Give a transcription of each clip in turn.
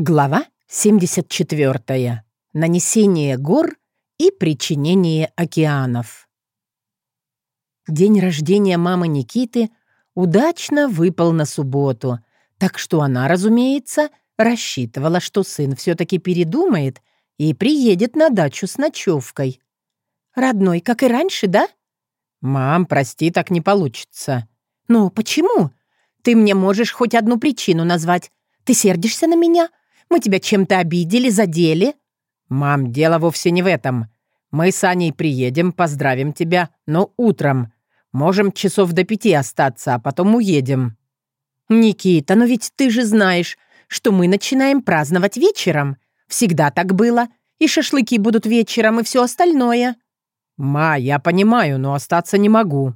Глава 74. Нанесение гор и причинение океанов. День рождения мамы Никиты удачно выпал на субботу, так что она, разумеется, рассчитывала, что сын все-таки передумает и приедет на дачу с ночевкой. «Родной, как и раньше, да?» «Мам, прости, так не получится». «Ну, почему? Ты мне можешь хоть одну причину назвать. Ты сердишься на меня?» Мы тебя чем-то обидели, задели?» «Мам, дело вовсе не в этом. Мы с Аней приедем, поздравим тебя, но утром. Можем часов до пяти остаться, а потом уедем». «Никита, но ведь ты же знаешь, что мы начинаем праздновать вечером. Всегда так было. И шашлыки будут вечером, и все остальное». «Ма, я понимаю, но остаться не могу».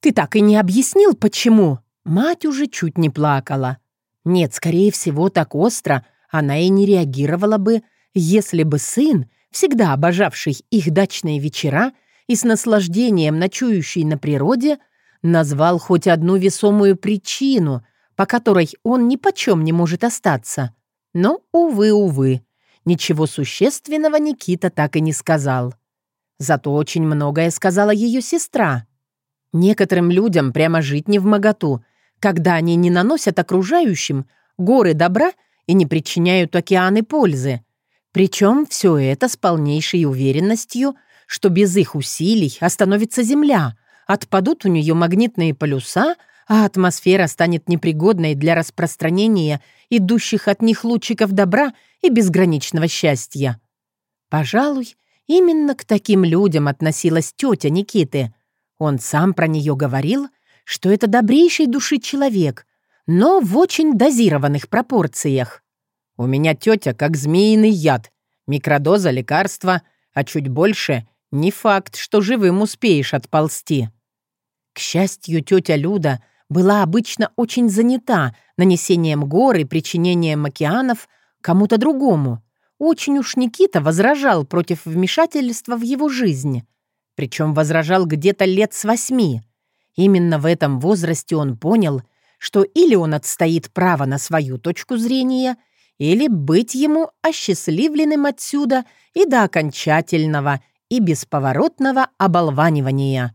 «Ты так и не объяснил, почему?» Мать уже чуть не плакала. Нет, скорее всего, так остро она и не реагировала бы, если бы сын, всегда обожавший их дачные вечера и с наслаждением ночующий на природе, назвал хоть одну весомую причину, по которой он ни почем не может остаться. Но, увы, увы, ничего существенного Никита так и не сказал. Зато очень многое сказала ее сестра. Некоторым людям прямо жить не в моготу, когда они не наносят окружающим горы добра и не причиняют океаны пользы. Причем все это с полнейшей уверенностью, что без их усилий остановится Земля, отпадут у нее магнитные полюса, а атмосфера станет непригодной для распространения идущих от них лучиков добра и безграничного счастья. Пожалуй, именно к таким людям относилась тетя Никиты. Он сам про нее говорил, что это добрейший души человек, но в очень дозированных пропорциях. У меня тетя как змеиный яд, микродоза лекарства, а чуть больше — не факт, что живым успеешь отползти. К счастью, тетя Люда была обычно очень занята нанесением гор и причинением океанов кому-то другому. Очень уж Никита возражал против вмешательства в его жизнь. Причем возражал где-то лет с восьми. Именно в этом возрасте он понял — что или он отстоит право на свою точку зрения, или быть ему осчастливленным отсюда и до окончательного и бесповоротного оболванивания.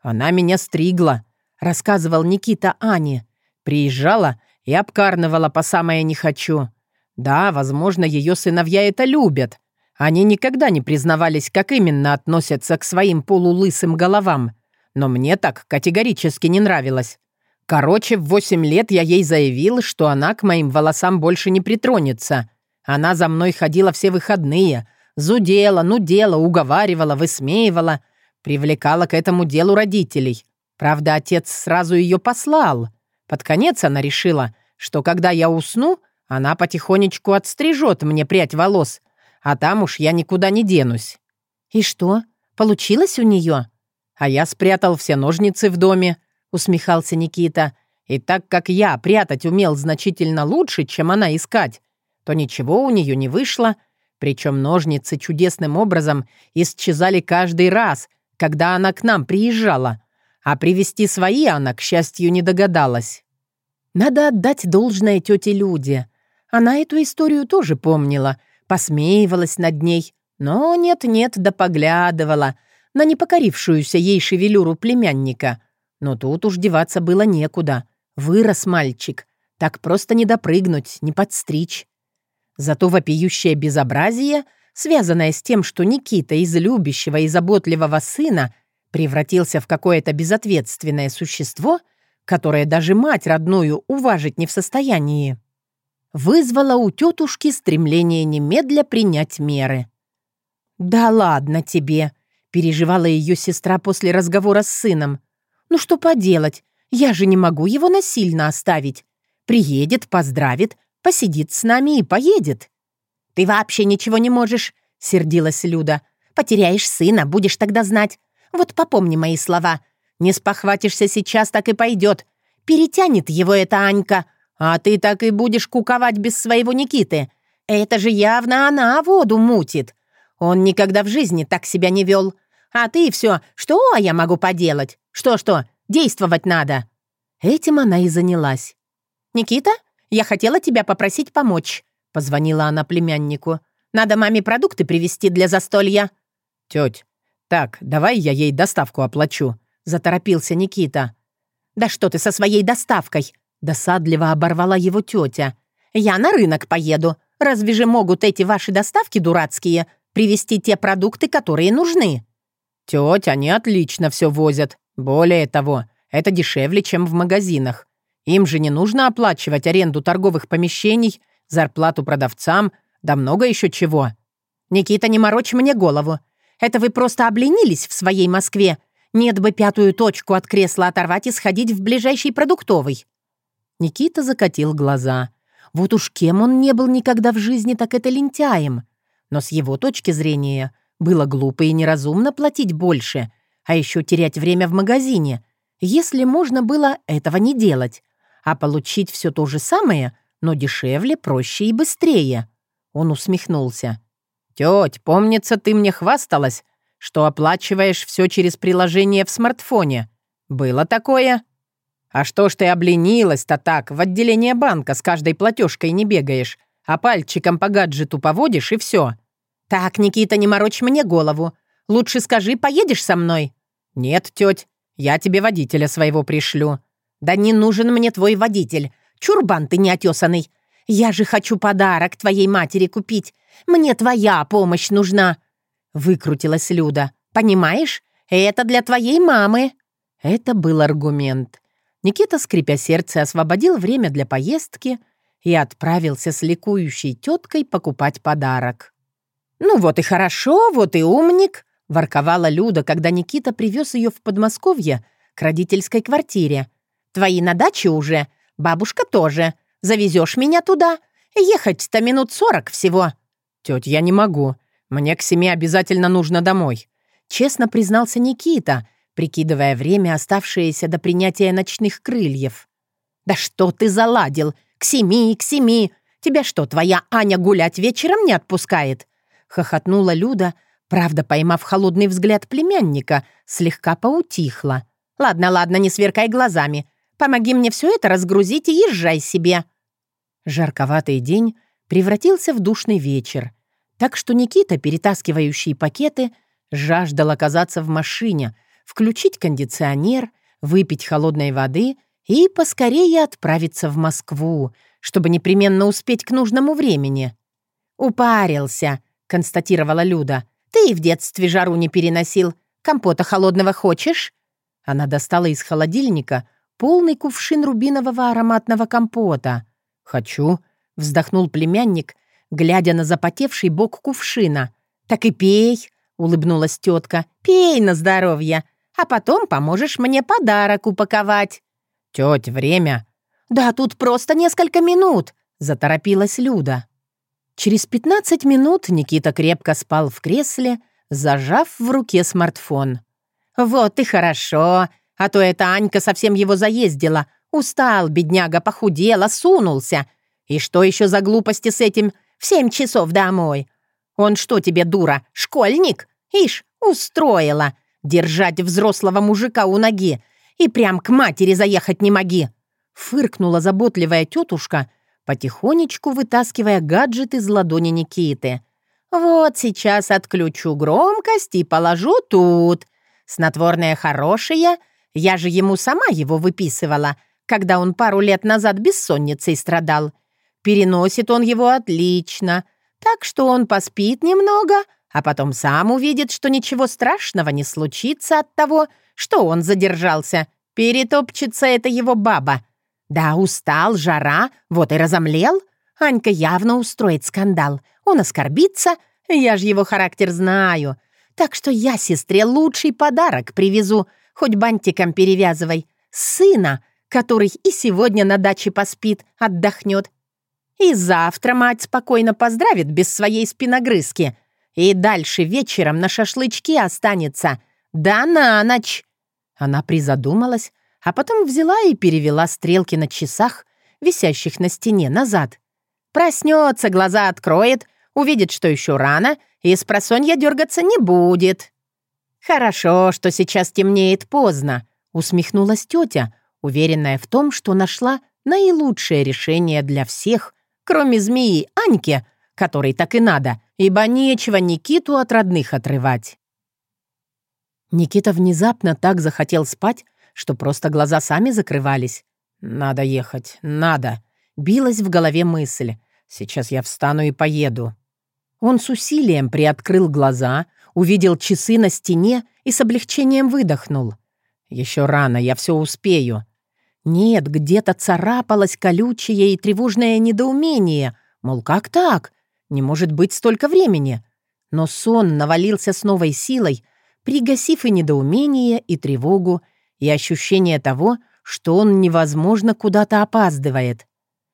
«Она меня стригла», — рассказывал Никита Ане. «Приезжала и обкарнывала по самое не хочу. Да, возможно, ее сыновья это любят. Они никогда не признавались, как именно относятся к своим полулысым головам. Но мне так категорически не нравилось. Короче, в восемь лет я ей заявил, что она к моим волосам больше не притронется. Она за мной ходила все выходные, зудела, нудела, уговаривала, высмеивала, привлекала к этому делу родителей. Правда, отец сразу ее послал. Под конец она решила, что когда я усну, она потихонечку отстрижет мне прядь волос, а там уж я никуда не денусь. «И что, получилось у нее?» А я спрятал все ножницы в доме, — усмехался Никита. «И так как я прятать умел значительно лучше, чем она искать, то ничего у нее не вышло, причем ножницы чудесным образом исчезали каждый раз, когда она к нам приезжала, а привезти свои она, к счастью, не догадалась». Надо отдать должное тете Люде. Она эту историю тоже помнила, посмеивалась над ней, но нет-нет да поглядывала на непокорившуюся ей шевелюру племянника — но тут уж деваться было некуда. Вырос мальчик. Так просто не допрыгнуть, не подстричь. Зато вопиющее безобразие, связанное с тем, что Никита из любящего и заботливого сына превратился в какое-то безответственное существо, которое даже мать родную уважить не в состоянии, вызвало у тетушки стремление немедля принять меры. «Да ладно тебе», — переживала ее сестра после разговора с сыном. Ну что поделать, я же не могу его насильно оставить. Приедет, поздравит, посидит с нами и поедет». «Ты вообще ничего не можешь», — сердилась Люда. «Потеряешь сына, будешь тогда знать. Вот попомни мои слова. Не спохватишься сейчас, так и пойдет. Перетянет его эта Анька, а ты так и будешь куковать без своего Никиты. Это же явно она воду мутит. Он никогда в жизни так себя не вел. А ты все, что я могу поделать? Что-что, действовать надо!» Этим она и занялась. «Никита, я хотела тебя попросить помочь», — позвонила она племяннику. «Надо маме продукты привезти для застолья». «Тёть, так, давай я ей доставку оплачу», — заторопился Никита. «Да что ты со своей доставкой?» — досадливо оборвала его тетя. «Я на рынок поеду. Разве же могут эти ваши доставки дурацкие привезти те продукты, которые нужны?» «Тетя, они отлично все возят. Более того, это дешевле, чем в магазинах. Им же не нужно оплачивать аренду торговых помещений, зарплату продавцам, да много еще чего». «Никита, не морочь мне голову. Это вы просто обленились в своей Москве. Нет бы пятую точку от кресла оторвать и сходить в ближайший продуктовый». Никита закатил глаза. Вот уж кем он не был никогда в жизни, так это лентяем. Но с его точки зрения было глупо и неразумно платить больше, а еще терять время в магазине, если можно было этого не делать, а получить все то же самое, но дешевле, проще и быстрее. Он усмехнулся. «Тёть, помнится, ты мне хвасталась, что оплачиваешь все через приложение в смартфоне. Было такое?» «А что ж ты обленилась-то так, в отделение банка с каждой платежкой не бегаешь, а пальчиком по гаджету поводишь и все. «Так, Никита, не морочь мне голову. Лучше скажи, поедешь со мной?» «Нет, тёть, я тебе водителя своего пришлю». «Да не нужен мне твой водитель. Чурбан ты неотесанный. Я же хочу подарок твоей матери купить. Мне твоя помощь нужна». Выкрутилась Люда. «Понимаешь? Это для твоей мамы». Это был аргумент. Никита, скрипя сердце, освободил время для поездки и отправился с ликующей теткой покупать подарок. «Ну вот и хорошо, вот и умник», — ворковала Люда, когда Никита привез ее в Подмосковье к родительской квартире. «Твои на даче уже, бабушка тоже. Завезешь меня туда? Ехать-то минут сорок всего». «Тетя, я не могу. Мне к семи обязательно нужно домой», — честно признался Никита, прикидывая время, оставшееся до принятия ночных крыльев. «Да что ты заладил? К семи, к семи! Тебя что, твоя Аня гулять вечером не отпускает?» — хохотнула Люда, правда, поймав холодный взгляд племянника, слегка поутихла. «Ладно, ладно, не сверкай глазами. Помоги мне все это разгрузить и езжай себе». Жарковатый день превратился в душный вечер, так что Никита, перетаскивающий пакеты, жаждал оказаться в машине — включить кондиционер, выпить холодной воды и поскорее отправиться в Москву, чтобы непременно успеть к нужному времени. «Упарился», — констатировала Люда. «Ты и в детстве жару не переносил. Компота холодного хочешь?» Она достала из холодильника полный кувшин рубинового ароматного компота. «Хочу», — вздохнул племянник, глядя на запотевший бок кувшина. «Так и пей», — улыбнулась тетка. «Пей на здоровье а потом поможешь мне подарок упаковать». «Тёть, время». «Да тут просто несколько минут», — заторопилась Люда. Через 15 минут Никита крепко спал в кресле, зажав в руке смартфон. «Вот и хорошо, а то эта Анька совсем его заездила. Устал, бедняга, похудел, осунулся. И что еще за глупости с этим в семь часов домой? Он что тебе, дура, школьник? Ишь, устроила. Держать взрослого мужика у ноги и прям к матери заехать не моги!» Фыркнула заботливая тетушка, потихонечку вытаскивая гаджет из ладони Никиты. «Вот сейчас отключу громкость и положу тут. Снотворное хорошее, я же ему сама его выписывала, когда он пару лет назад бессонницей страдал. Переносит он его отлично, так что он поспит немного, а потом сам увидит, что ничего страшного не случится от того, что он задержался. Перетопчется это его баба. Да, устал, жара, вот и разомлел. Анька явно устроит скандал. Он оскорбится, я же его характер знаю. Так что я сестре лучший подарок привезу, хоть бантиком перевязывай. Сына, который и сегодня на даче поспит, отдохнет. И завтра мать спокойно поздравит без своей спиногрызки — и дальше вечером на шашлычки останется. Да на ночь!» Она призадумалась, а потом взяла и перевела стрелки на часах, висящих на стене, назад. Проснется, глаза откроет, увидит, что еще рано, и с просонья дергаться не будет. «Хорошо, что сейчас темнеет поздно», — усмехнулась тетя, уверенная в том, что нашла наилучшее решение для всех, кроме змеи Аньке, которой так и надо, ибо нечего Никиту от родных отрывать. Никита внезапно так захотел спать, что просто глаза сами закрывались. «Надо ехать, надо!» Билась в голове мысль. «Сейчас я встану и поеду». Он с усилием приоткрыл глаза, увидел часы на стене и с облегчением выдохнул. «Еще рано, я все успею». Нет, где-то царапалось колючее и тревожное недоумение. Мол, как так? Не может быть столько времени. Но сон навалился с новой силой, пригасив и недоумение, и тревогу, и ощущение того, что он невозможно куда-то опаздывает.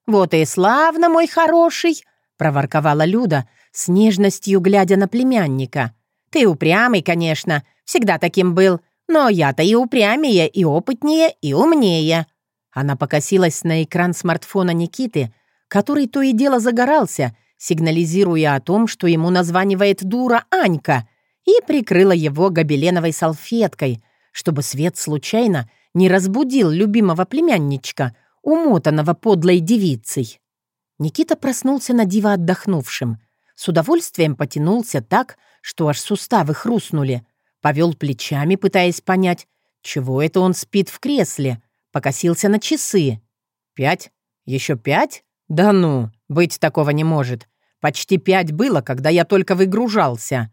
«Вот и славно, мой хороший!» — проворковала Люда, с нежностью глядя на племянника. «Ты упрямый, конечно, всегда таким был, но я-то и упрямее, и опытнее, и умнее». Она покосилась на экран смартфона Никиты, который то и дело загорался, сигнализируя о том, что ему названивает дура Анька, и прикрыла его гобеленовой салфеткой, чтобы свет случайно не разбудил любимого племянничка, умотанного подлой девицей. Никита проснулся на диво отдохнувшим. С удовольствием потянулся так, что аж суставы хрустнули. Повел плечами, пытаясь понять, чего это он спит в кресле. Покосился на часы. «Пять? Еще пять? Да ну, быть такого не может. Почти пять было, когда я только выгружался».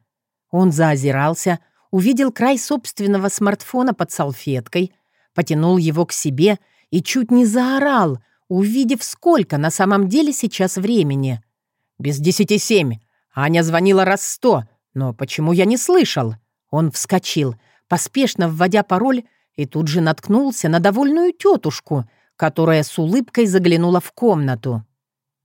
Он заозирался, увидел край собственного смартфона под салфеткой, потянул его к себе и чуть не заорал, увидев, сколько на самом деле сейчас времени. «Без десяти семь. Аня звонила раз сто, но почему я не слышал?» Он вскочил, поспешно вводя пароль, и тут же наткнулся на довольную тетушку, которая с улыбкой заглянула в комнату.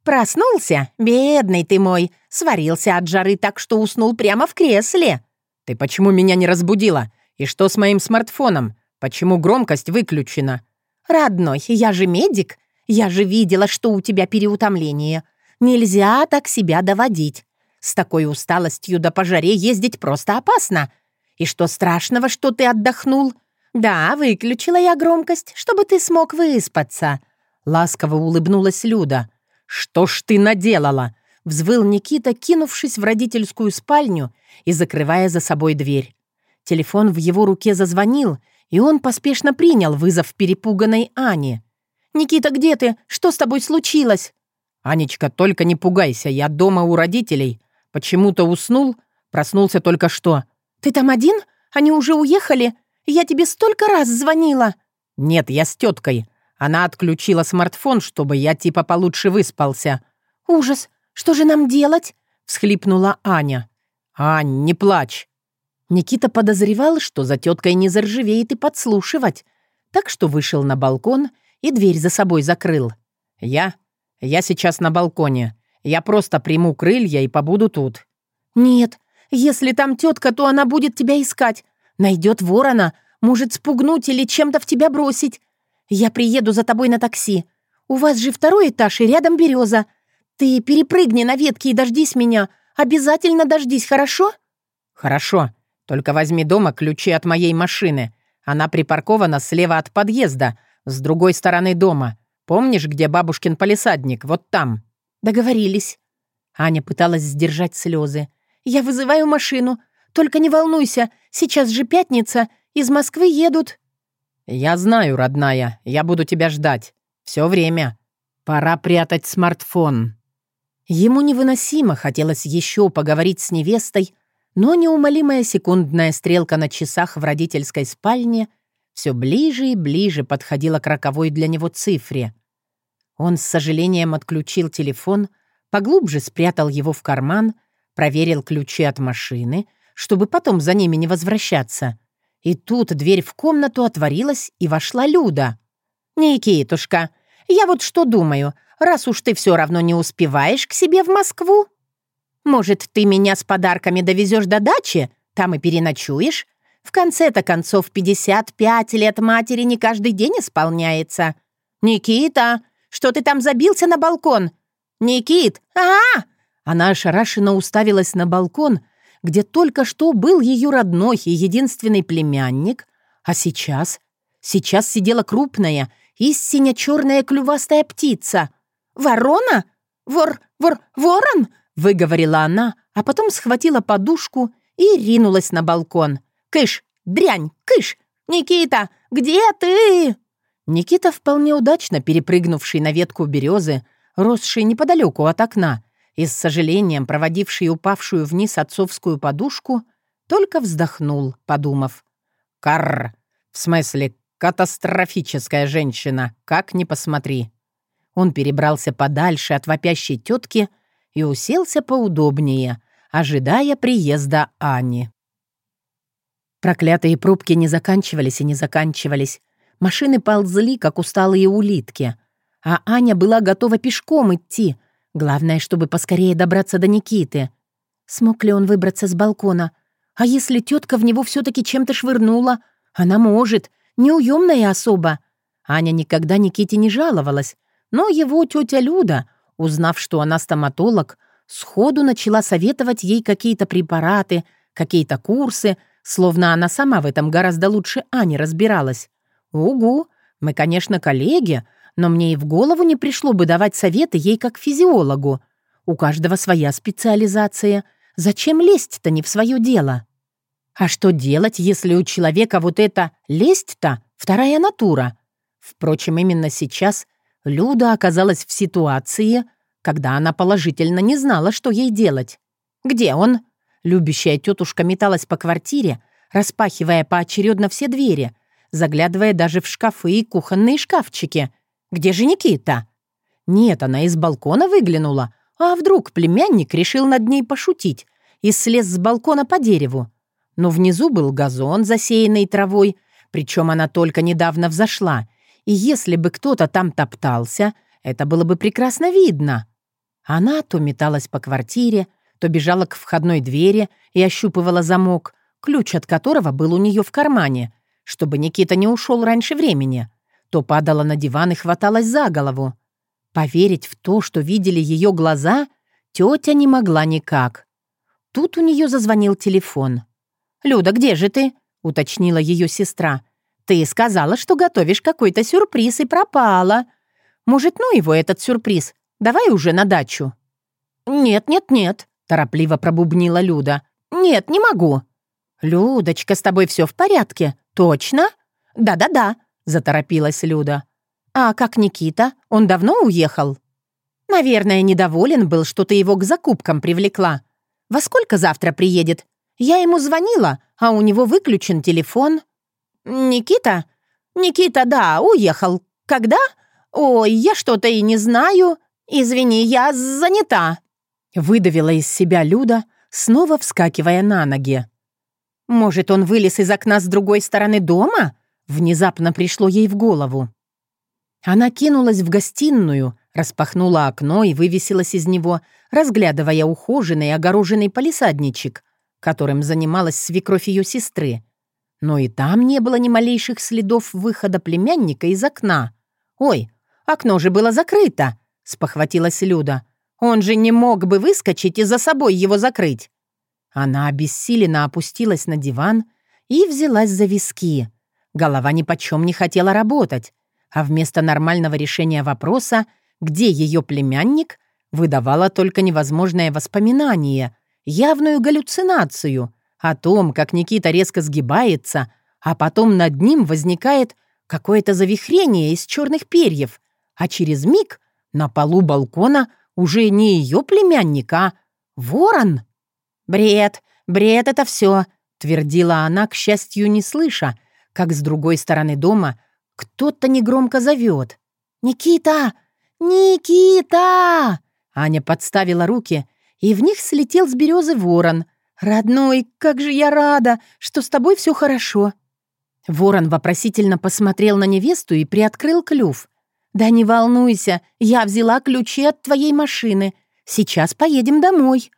«Проснулся? Бедный ты мой! Сварился от жары так, что уснул прямо в кресле!» «Ты почему меня не разбудила? И что с моим смартфоном? Почему громкость выключена?» «Родной, я же медик. Я же видела, что у тебя переутомление. Нельзя так себя доводить. С такой усталостью до пожаре ездить просто опасно. И что страшного, что ты отдохнул? «Да, выключила я громкость, чтобы ты смог выспаться». Ласково улыбнулась Люда. «Что ж ты наделала?» Взвыл Никита, кинувшись в родительскую спальню и закрывая за собой дверь. Телефон в его руке зазвонил, и он поспешно принял вызов перепуганной Ани. «Никита, где ты? Что с тобой случилось?» «Анечка, только не пугайся, я дома у родителей. Почему-то уснул, проснулся только что». «Ты там один? Они уже уехали? Я тебе столько раз звонила!» «Нет, я с теткой. Она отключила смартфон, чтобы я типа получше выспался». «Ужас! Что же нам делать?» — всхлипнула Аня. «Ань, не плачь!» Никита подозревал, что за теткой не заржавеет и подслушивать, так что вышел на балкон и дверь за собой закрыл. «Я? Я сейчас на балконе. Я просто приму крылья и побуду тут». «Нет, если там тетка, то она будет тебя искать. Найдет ворона, может спугнуть или чем-то в тебя бросить. Я приеду за тобой на такси. У вас же второй этаж и рядом береза. Ты перепрыгни на ветки и дождись меня. Обязательно дождись, хорошо?» «Хорошо. Только возьми дома ключи от моей машины. Она припаркована слева от подъезда, с другой стороны дома. Помнишь, где бабушкин полисадник? Вот там». «Договорились». Аня пыталась сдержать слезы. «Я вызываю машину. Только не волнуйся, сейчас же пятница, из Москвы едут». «Я знаю, родная, я буду тебя ждать. Все время. Пора прятать смартфон». Ему невыносимо хотелось еще поговорить с невестой, но неумолимая секундная стрелка на часах в родительской спальне все ближе и ближе подходила к роковой для него цифре. Он с сожалением отключил телефон, поглубже спрятал его в карман, проверил ключи от машины — чтобы потом за ними не возвращаться. И тут дверь в комнату отворилась, и вошла Люда. «Никитушка, я вот что думаю, раз уж ты все равно не успеваешь к себе в Москву, может, ты меня с подарками довезешь до дачи, там и переночуешь? В конце-то концов, 55 лет матери не каждый день исполняется. Никита, что ты там забился на балкон? Никит, а, -а, -а Она ошарашенно уставилась на балкон, где только что был ее родной и единственный племянник, а сейчас... Сейчас сидела крупная, истинно черная клювастая птица. «Ворона? вор, вор, ворон!» — выговорила она, а потом схватила подушку и ринулась на балкон. «Кыш! Дрянь! Кыш! Никита! Где ты?» Никита, вполне удачно перепрыгнувший на ветку березы, росший неподалеку от окна, и с сожалением проводивший упавшую вниз отцовскую подушку, только вздохнул, подумав. «Карр! В смысле, катастрофическая женщина, как ни посмотри!» Он перебрался подальше от вопящей тетки и уселся поудобнее, ожидая приезда Ани. Проклятые пробки не заканчивались и не заканчивались. Машины ползли, как усталые улитки. А Аня была готова пешком идти. Главное, чтобы поскорее добраться до Никиты. Смог ли он выбраться с балкона? А если тетка в него все таки чем-то швырнула? Она может. Неуемная особа. Аня никогда Никите не жаловалась. Но его тетя Люда, узнав, что она стоматолог, сходу начала советовать ей какие-то препараты, какие-то курсы, словно она сама в этом гораздо лучше Ани разбиралась. «Угу, мы, конечно, коллеги, но мне и в голову не пришло бы давать советы ей как физиологу. У каждого своя специализация. Зачем лезть-то не в свое дело? А что делать, если у человека вот эта лесть-то вторая натура? Впрочем, именно сейчас Люда оказалась в ситуации, когда она положительно не знала, что ей делать. «Где он?» Любящая тетушка металась по квартире, распахивая поочередно все двери, заглядывая даже в шкафы и кухонные шкафчики. «Где же Никита?» Нет, она из балкона выглянула. А вдруг племянник решил над ней пошутить и слез с балкона по дереву? Но внизу был газон, засеянный травой, причем она только недавно взошла, и если бы кто-то там топтался, это было бы прекрасно видно. Она то металась по квартире, то бежала к входной двери и ощупывала замок, ключ от которого был у нее в кармане, чтобы Никита не ушел раньше времени, то падала на диван и хваталась за голову. Поверить в то, что видели ее глаза, тетя не могла никак. Тут у нее зазвонил телефон. «Люда, где же ты?» — уточнила ее сестра. «Ты сказала, что готовишь какой-то сюрприз и пропала. Может, ну его этот сюрприз? Давай уже на дачу». «Нет, нет, нет», — торопливо пробубнила Люда. «Нет, не могу». «Людочка, с тобой все в порядке?» «Точно?» «Да-да-да», — заторопилась Люда. «А как Никита? Он давно уехал?» «Наверное, недоволен был, что ты его к закупкам привлекла. Во сколько завтра приедет? Я ему звонила, а у него выключен телефон». «Никита? Никита, да, уехал. Когда? Ой, я что-то и не знаю. Извини, я занята». Выдавила из себя Люда, снова вскакивая на ноги. Может, он вылез из окна с другой стороны дома? Внезапно пришло ей в голову. Она кинулась в гостиную, распахнула окно и вывесилась из него, разглядывая ухоженный огороженный палисадничек, которым занималась свекровь ее сестры. Но и там не было ни малейших следов выхода племянника из окна. «Ой, окно же было закрыто!» — спохватилась Люда. «Он же не мог бы выскочить и за собой его закрыть!» Она обессиленно опустилась на диван и взялась за виски. Голова ни почем не хотела работать, а вместо нормального решения вопроса, где ее племянник, выдавала только невозможное воспоминание, явную галлюцинацию о том, как Никита резко сгибается, а потом над ним возникает какое-то завихрение из черных перьев, а через миг на полу балкона уже не ее племянник, а ворон. «Бред, бред это все, твердила она, к счастью, не слыша, как с другой стороны дома кто-то негромко зовет. «Никита! Никита!» Аня подставила руки, и в них слетел с березы ворон. «Родной, как же я рада, что с тобой все хорошо!» Ворон вопросительно посмотрел на невесту и приоткрыл клюв. «Да не волнуйся, я взяла ключи от твоей машины. Сейчас поедем домой».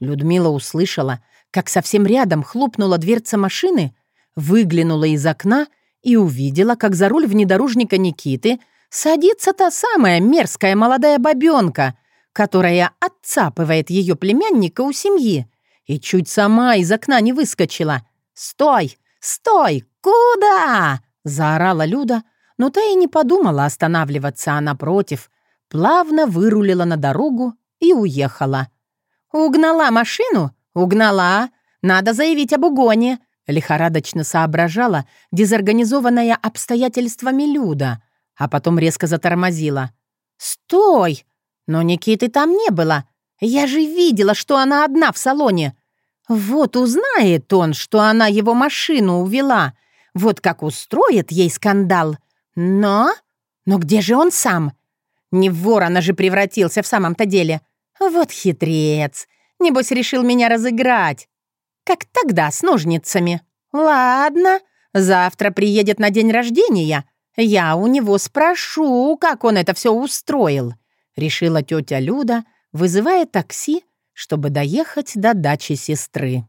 Людмила услышала, как совсем рядом хлопнула дверца машины, выглянула из окна и увидела, как за руль внедорожника Никиты садится та самая мерзкая молодая бабёнка, которая отцапывает ее племянника у семьи, и чуть сама из окна не выскочила. «Стой! Стой! Куда?» — заорала Люда, но та и не подумала останавливаться, а напротив, плавно вырулила на дорогу и уехала. «Угнала машину? Угнала. Надо заявить об угоне», — лихорадочно соображала дезорганизованная обстоятельствами Люда, а потом резко затормозила. «Стой! Но Никиты там не было. Я же видела, что она одна в салоне. Вот узнает он, что она его машину увела. Вот как устроит ей скандал. Но... Но где же он сам? Не в ворона же превратился в самом-то деле. Вот хитрец. Небось, решил меня разыграть. Как тогда, с ножницами. Ладно, завтра приедет на день рождения. Я у него спрошу, как он это все устроил. Решила тетя Люда, вызывая такси, чтобы доехать до дачи сестры.